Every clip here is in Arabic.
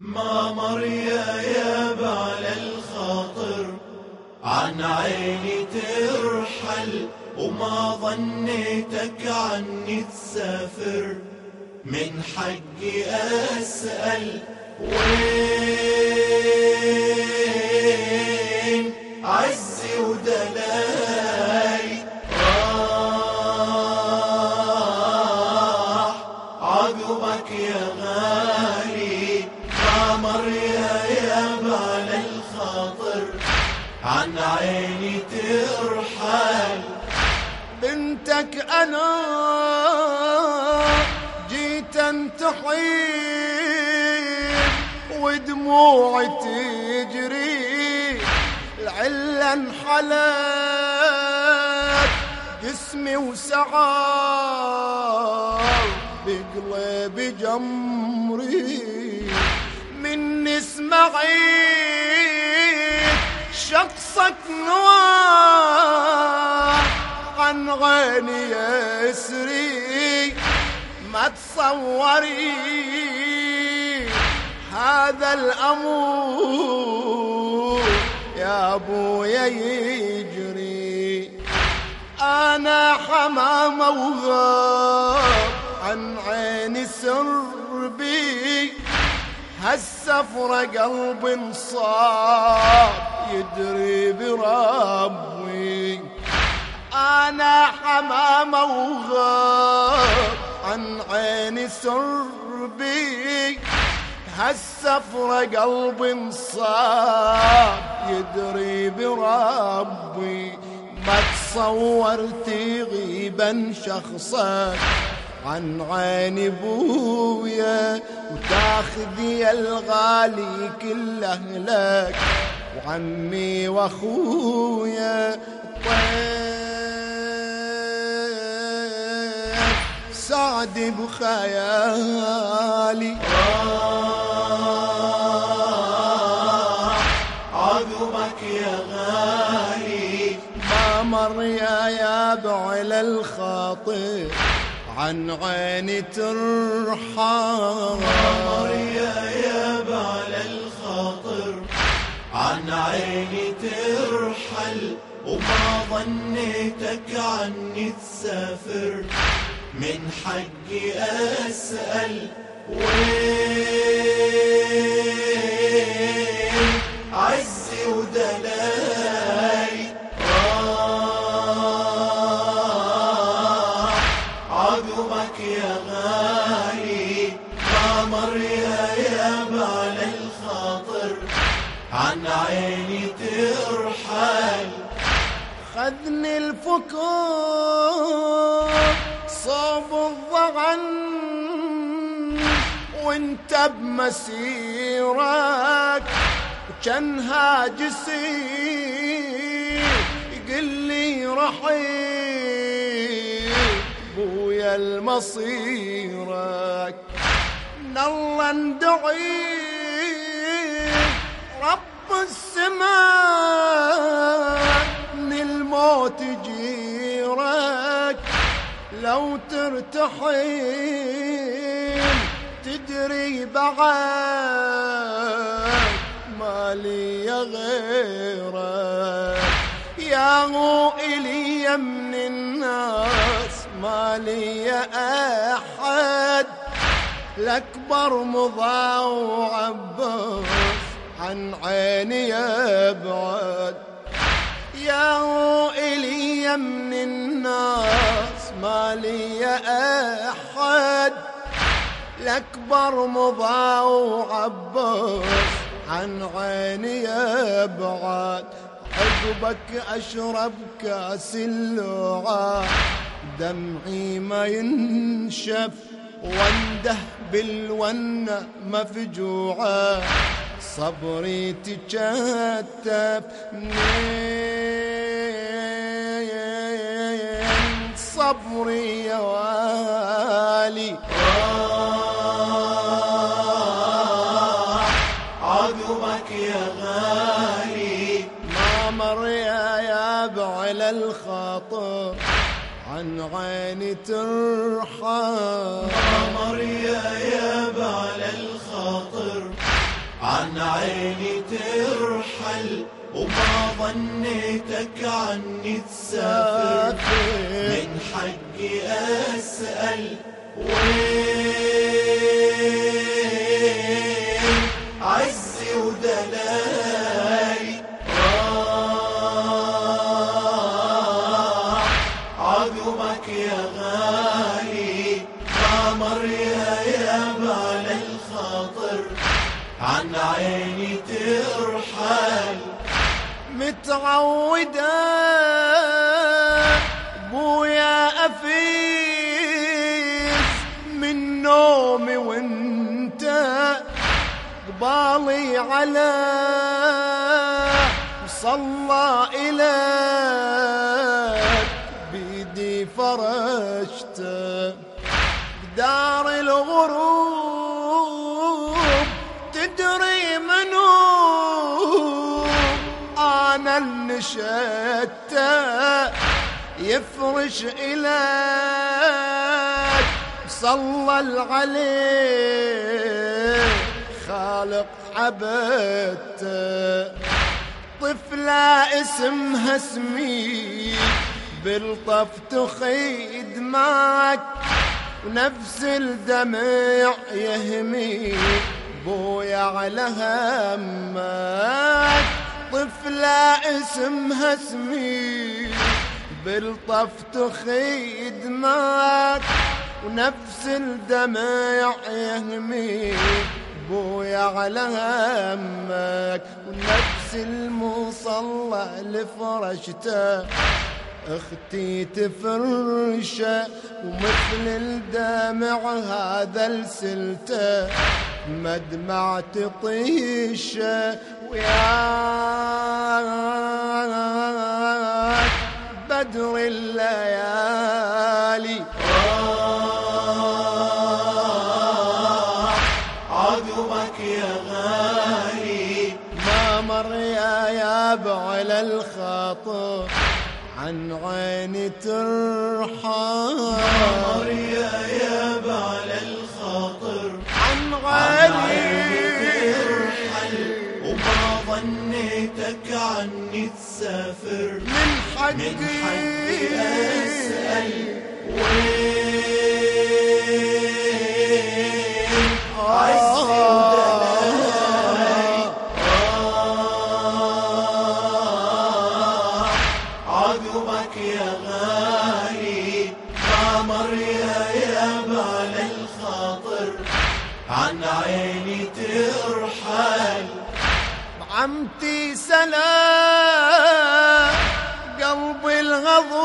ما مر يا ياب على الخاطر. عن عيني ترحل وما ظنيتك عني تسافر. من حقي أسأل وين عزي ودلالي أنا جيت انتحيب ودموعي تجري العلة انحلت جسمي وسعار بقلبي جمري من اسمعيت عن غني يسري ما تصوري. هذا الأمور يا أبويا يجري. أنا حمامة وغاب عن عيني سربي هالسفرة قلبي انصاب يدري بربي أنا حمامة وغاب عن عيني سربي هالسفرة قلبي انصاب يدري بربي ما تصورت غيبا شخصك عن عين ابويا وتاخذ يا الغالي كله لك وعمي وأخويا طيب سعد بخيالي. عقبك يا غالي. ما مر يا ياب على الخاطر. عن عيني ترحم. مر يا ياب على الخاطر. عن عيني ترحل. وما ظنيتك عني تسافر. من حقي أسأل وين عزي ودلالي راح عقبك يا غالي ما مر يا ياب على الخاطر. عن عيني ترحل. خذني الفكور صوب الضغن وانت بمسيرك وكانها جسير يقل لي رحيل بويا المصيرك. الله ندعي رب السماء من الموت لو ترتحل تدري بعد ما لي غيرك. يا هو إلي من الناس ما لي أحد. الأكبر مضى وعباس عن عيني يبعد. يا هو إلي من الناس ما لي أحد. الأكبر مضى وعباس عن عيني يبعد. عقبك أشرب كأس اللعاب. دمعي ما ينشف وانده بالونة مفجوعة. صبري تشتف منين صبري يا والي. عقبك يا غالي. ما مر يا ياب على الخاطر عن عيني ترحم. قمر يا ياب على الخاطر عن عيني ترحل. وما ظنيتك عني تسافر. أسأل وين عزي ودلالي راح عقبك يا غالي ما مر يا يا الخاطر عن عيني ترحل متعودة بويا أفيس نومي وانت قبالي على صلى إليك بيدي فرشته دار الغروب تدري منو أنا النشدت يفرش إليك. صلى العلي خالق عبدته طفلة اسمها اسمي بالطف تخيد معك. ونفس الدمع يهمي بويا على همك. طفلة اسمها اسمي بالطف تخيد معك. ونفس الدمع يهمي بويا على همك. ونفس المصلى اللي فرشته أختي تفرشه. ومثل الدمع هذا السلته مدمع تطيشه. وياك بدر الليالي. يا ياب على الخاطر عن عيني ترحم. يا ياب على الخاطر عن عيني وما ظنيتك عني تسافر. من من حقي عن عيني ترحل. عمتي سلام قلبي الغضوم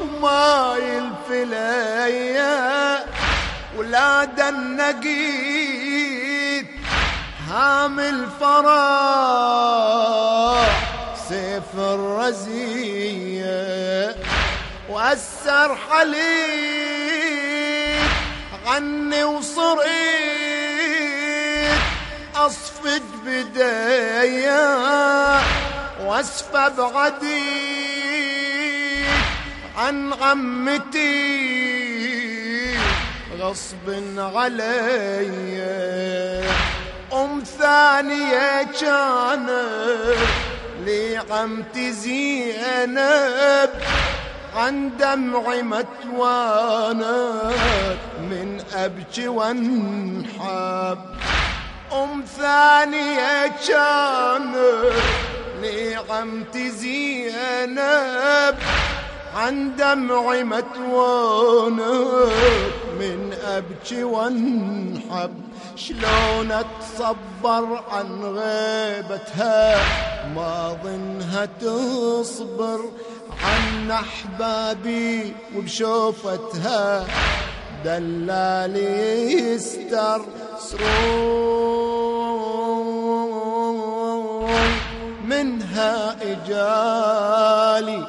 وما يلفليا ولاد النقيد هامل فرح سيف الرزية. وأسر حليب عني وصريت أصفد بداية وأسفى بعديد عن عمتي غصب علي. أم ثانية كانت لي عمتي زينب عن دمعي متوانت من أبكي وانحب. أم ثانية كانت لي عمتي زينب عن دمعي متوانت من أبكي وانحب. شلون أتصبر عن غيبتها؟ ما ظنها تصبر عن أحبابي وبشوفتها. دلالي يستر سرور منها إجالي.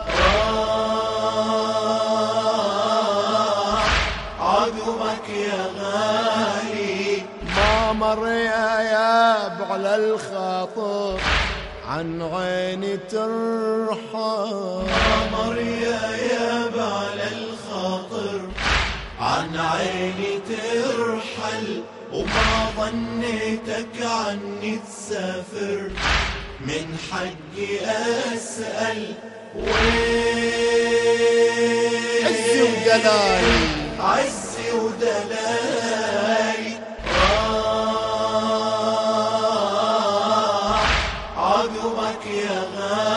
عقبك يا غالي. ما مر يا ياب على الخاطر. عن عيني ترحم. مر يا ياب على الخاطر عن عيني ترحل وما ظنيتك عني تسافر. من حقي أسأل وين؟ عزي ودلالي. عزي ودلالي. راح عقبك يا غالي.